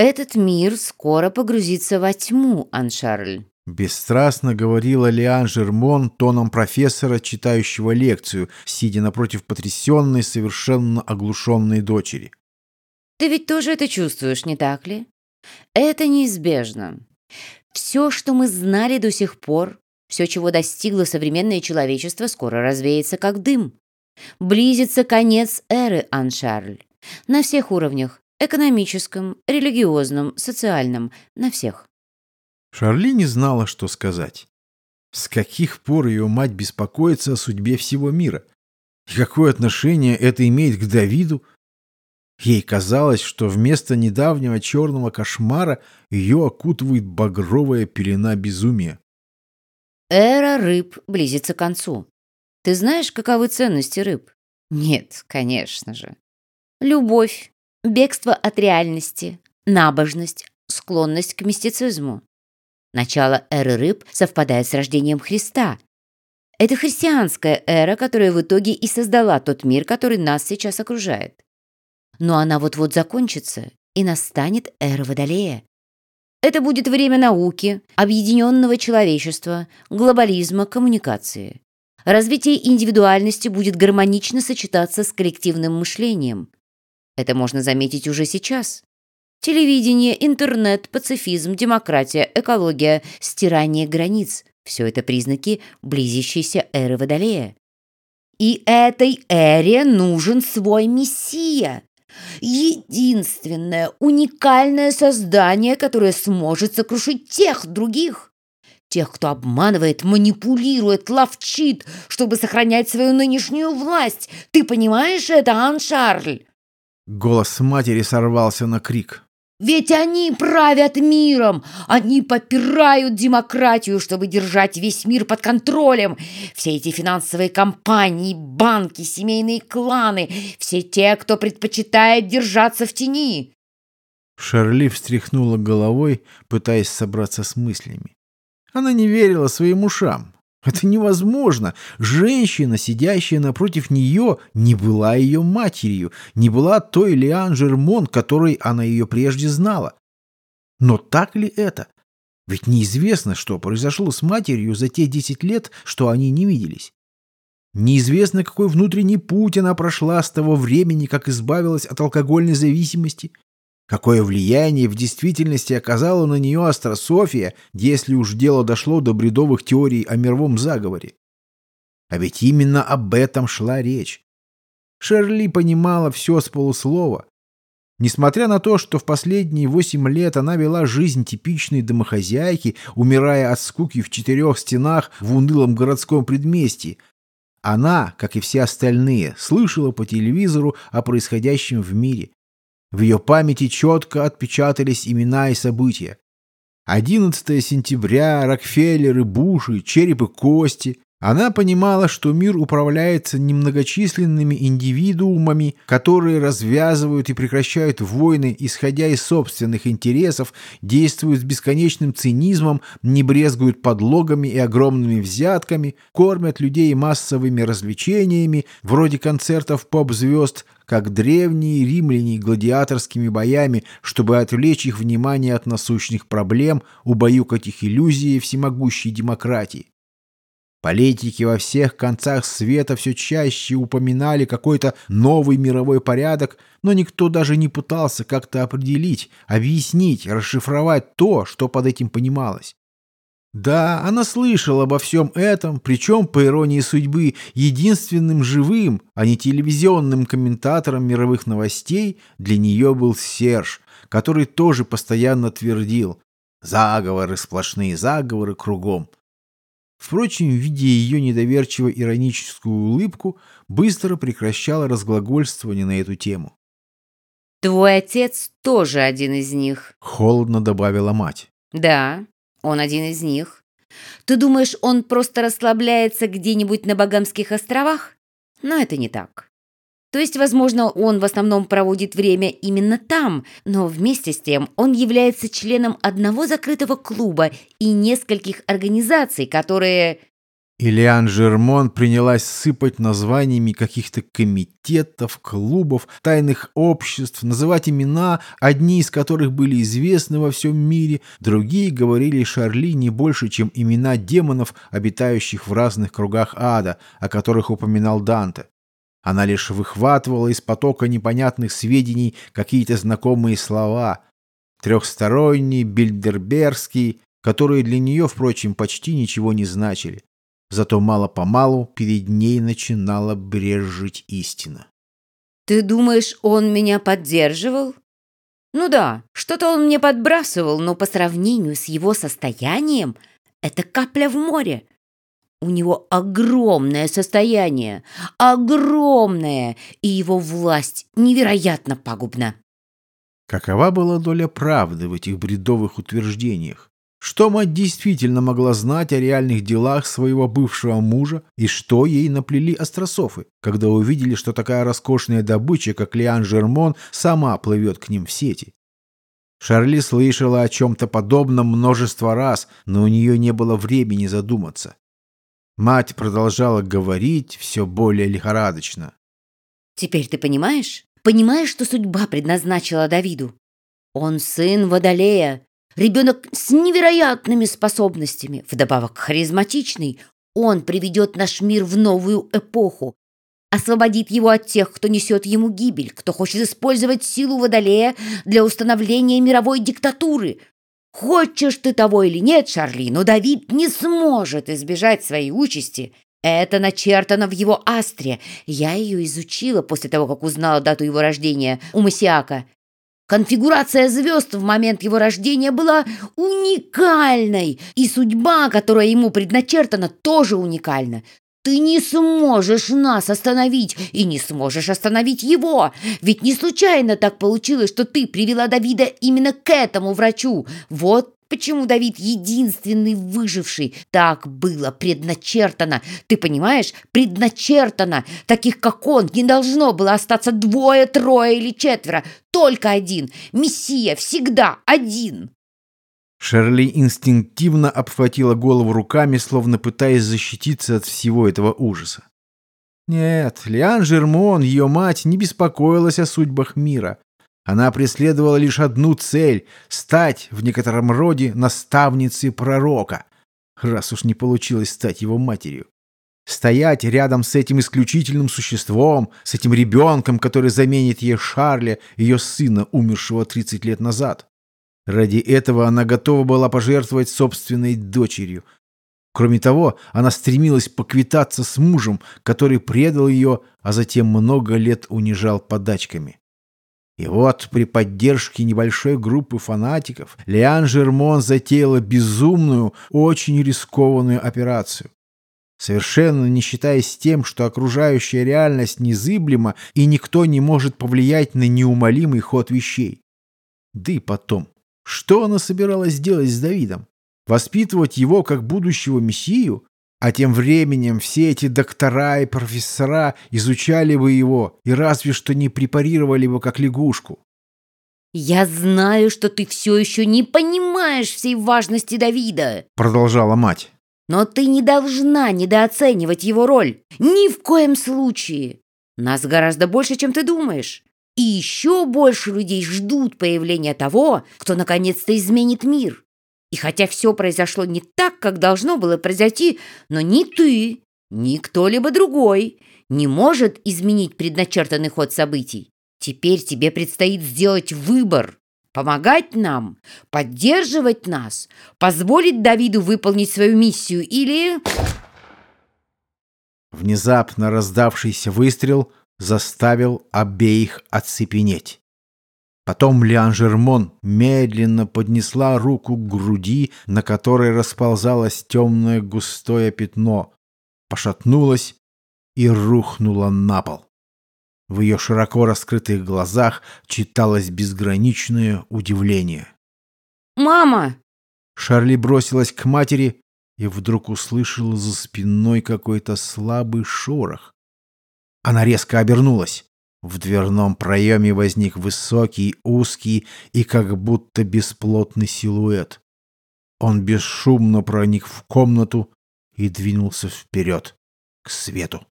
Этот мир скоро погрузится во тьму, Аншарль. Бесстрастно говорила Лиан Жермон тоном профессора, читающего лекцию, сидя напротив потрясенной, совершенно оглушенной дочери. Ты ведь тоже это чувствуешь, не так ли? Это неизбежно. Все, что мы знали до сих пор, все, чего достигло современное человечество, скоро развеется как дым. Близится конец эры, Аншарль. На всех уровнях. Экономическом, религиозном, социальном. На всех. Шарли не знала, что сказать. С каких пор ее мать беспокоится о судьбе всего мира? И какое отношение это имеет к Давиду? Ей казалось, что вместо недавнего черного кошмара ее окутывает багровая пелена безумия. Эра рыб близится к концу. Ты знаешь, каковы ценности рыб? Нет, конечно же. Любовь, бегство от реальности, набожность, склонность к мистицизму. Начало эры рыб совпадает с рождением Христа. Это христианская эра, которая в итоге и создала тот мир, который нас сейчас окружает. Но она вот-вот закончится, и настанет эра Водолея. Это будет время науки, объединенного человечества, глобализма, коммуникации. Развитие индивидуальности будет гармонично сочетаться с коллективным мышлением. Это можно заметить уже сейчас. Телевидение, интернет, пацифизм, демократия, экология, стирание границ – все это признаки близящейся эры Водолея. И этой эре нужен свой мессия. Единственное, уникальное создание, которое сможет сокрушить тех других. Тех, кто обманывает, манипулирует, ловчит, чтобы сохранять свою нынешнюю власть. Ты понимаешь это, Ан Шарль? Голос матери сорвался на крик. Ведь они правят миром, они попирают демократию, чтобы держать весь мир под контролем. Все эти финансовые компании, банки, семейные кланы, все те, кто предпочитает держаться в тени. Шарли встряхнула головой, пытаясь собраться с мыслями. Она не верила своим ушам. Это невозможно. Женщина, сидящая напротив нее, не была ее матерью, не была той Лиан Жермон, которой она ее прежде знала. Но так ли это? Ведь неизвестно, что произошло с матерью за те десять лет, что они не виделись. Неизвестно, какой внутренний путь она прошла с того времени, как избавилась от алкогольной зависимости. Какое влияние в действительности оказала на нее астрософия, если уж дело дошло до бредовых теорий о мировом заговоре? А ведь именно об этом шла речь. Шерли понимала все с полуслова. Несмотря на то, что в последние восемь лет она вела жизнь типичной домохозяйки, умирая от скуки в четырех стенах в унылом городском предместье, она, как и все остальные, слышала по телевизору о происходящем в мире. В ее памяти четко отпечатались имена и события. 11 сентября, Рокфеллеры, Буши, черепы кости, она понимала, что мир управляется немногочисленными индивидуумами, которые развязывают и прекращают войны, исходя из собственных интересов, действуют с бесконечным цинизмом, не брезгуют подлогами и огромными взятками, кормят людей массовыми развлечениями, вроде концертов поп-звезд, как древние римляне гладиаторскими боями, чтобы отвлечь их внимание от насущных проблем, убаюкать их иллюзии всемогущей демократии. Политики во всех концах света все чаще упоминали какой-то новый мировой порядок, но никто даже не пытался как-то определить, объяснить, расшифровать то, что под этим понималось. Да, она слышала обо всем этом, причем, по иронии судьбы, единственным живым, а не телевизионным комментатором мировых новостей для нее был Серж, который тоже постоянно твердил «заговоры, сплошные заговоры кругом». Впрочем, видя ее недоверчиво-ироническую улыбку, быстро прекращала разглагольствование на эту тему. «Твой отец тоже один из них», — холодно добавила мать. «Да, он один из них. Ты думаешь, он просто расслабляется где-нибудь на Багамских островах? Но это не так. То есть, возможно, он в основном проводит время именно там, но вместе с тем он является членом одного закрытого клуба и нескольких организаций, которые... Ильян Жермон принялась сыпать названиями каких-то комитетов, клубов, тайных обществ, называть имена, одни из которых были известны во всем мире, другие говорили Шарли не больше, чем имена демонов, обитающих в разных кругах ада, о которых упоминал Данте. Она лишь выхватывала из потока непонятных сведений какие-то знакомые слова. Трехсторонний, бильдербергский, которые для нее, впрочем, почти ничего не значили. Зато мало-помалу перед ней начинала брежить истина. «Ты думаешь, он меня поддерживал?» «Ну да, что-то он мне подбрасывал, но по сравнению с его состоянием это капля в море. У него огромное состояние, огромное, и его власть невероятно пагубна». Какова была доля правды в этих бредовых утверждениях? Что мать действительно могла знать о реальных делах своего бывшего мужа и что ей наплели астрософы, когда увидели, что такая роскошная добыча, как Лиан Жермон, сама плывет к ним в сети? Шарли слышала о чем-то подобном множество раз, но у нее не было времени задуматься. Мать продолжала говорить все более лихорадочно. «Теперь ты понимаешь? Понимаешь, что судьба предназначила Давиду? Он сын Водолея, Ребенок с невероятными способностями, вдобавок харизматичный, он приведет наш мир в новую эпоху, освободит его от тех, кто несет ему гибель, кто хочет использовать силу Водолея для установления мировой диктатуры. Хочешь ты того или нет, Шарли, но Давид не сможет избежать своей участи. Это начертано в его астре. Я ее изучила после того, как узнала дату его рождения у Масиака. Конфигурация звезд в момент его рождения была уникальной, и судьба, которая ему предначертана, тоже уникальна. Ты не сможешь нас остановить и не сможешь остановить его. Ведь не случайно так получилось, что ты привела Давида именно к этому врачу. Вот Почему Давид единственный выживший? Так было предначертано. Ты понимаешь? Предначертано. Таких, как он, не должно было остаться двое, трое или четверо. Только один. Мессия всегда один. Шерли инстинктивно обхватила голову руками, словно пытаясь защититься от всего этого ужаса. Нет, Лиан Жермон, ее мать, не беспокоилась о судьбах мира. Она преследовала лишь одну цель — стать, в некотором роде, наставницей пророка, раз уж не получилось стать его матерью. Стоять рядом с этим исключительным существом, с этим ребенком, который заменит ей Шарля, ее сына, умершего 30 лет назад. Ради этого она готова была пожертвовать собственной дочерью. Кроме того, она стремилась поквитаться с мужем, который предал ее, а затем много лет унижал подачками. И вот при поддержке небольшой группы фанатиков Лиан Жермон затеяла безумную, очень рискованную операцию. Совершенно не считаясь тем, что окружающая реальность незыблема и никто не может повлиять на неумолимый ход вещей. Да и потом, что она собиралась делать с Давидом? Воспитывать его как будущего мессию? А тем временем все эти доктора и профессора изучали бы его и разве что не препарировали бы как лягушку. «Я знаю, что ты все еще не понимаешь всей важности Давида», продолжала мать. «Но ты не должна недооценивать его роль. Ни в коем случае. Нас гораздо больше, чем ты думаешь. И еще больше людей ждут появления того, кто наконец-то изменит мир. И хотя все произошло не так, как должно было произойти, но ни ты, ни кто-либо другой не может изменить предначертанный ход событий. Теперь тебе предстоит сделать выбор. Помогать нам, поддерживать нас, позволить Давиду выполнить свою миссию или... Внезапно раздавшийся выстрел заставил обеих оцепенеть. Потом Лиан Жермон медленно поднесла руку к груди, на которой расползалось темное густое пятно, пошатнулась и рухнула на пол. В ее широко раскрытых глазах читалось безграничное удивление. «Мама!» Шарли бросилась к матери и вдруг услышала за спиной какой-то слабый шорох. Она резко обернулась. В дверном проеме возник высокий, узкий и как будто бесплотный силуэт. Он бесшумно проник в комнату и двинулся вперед, к свету.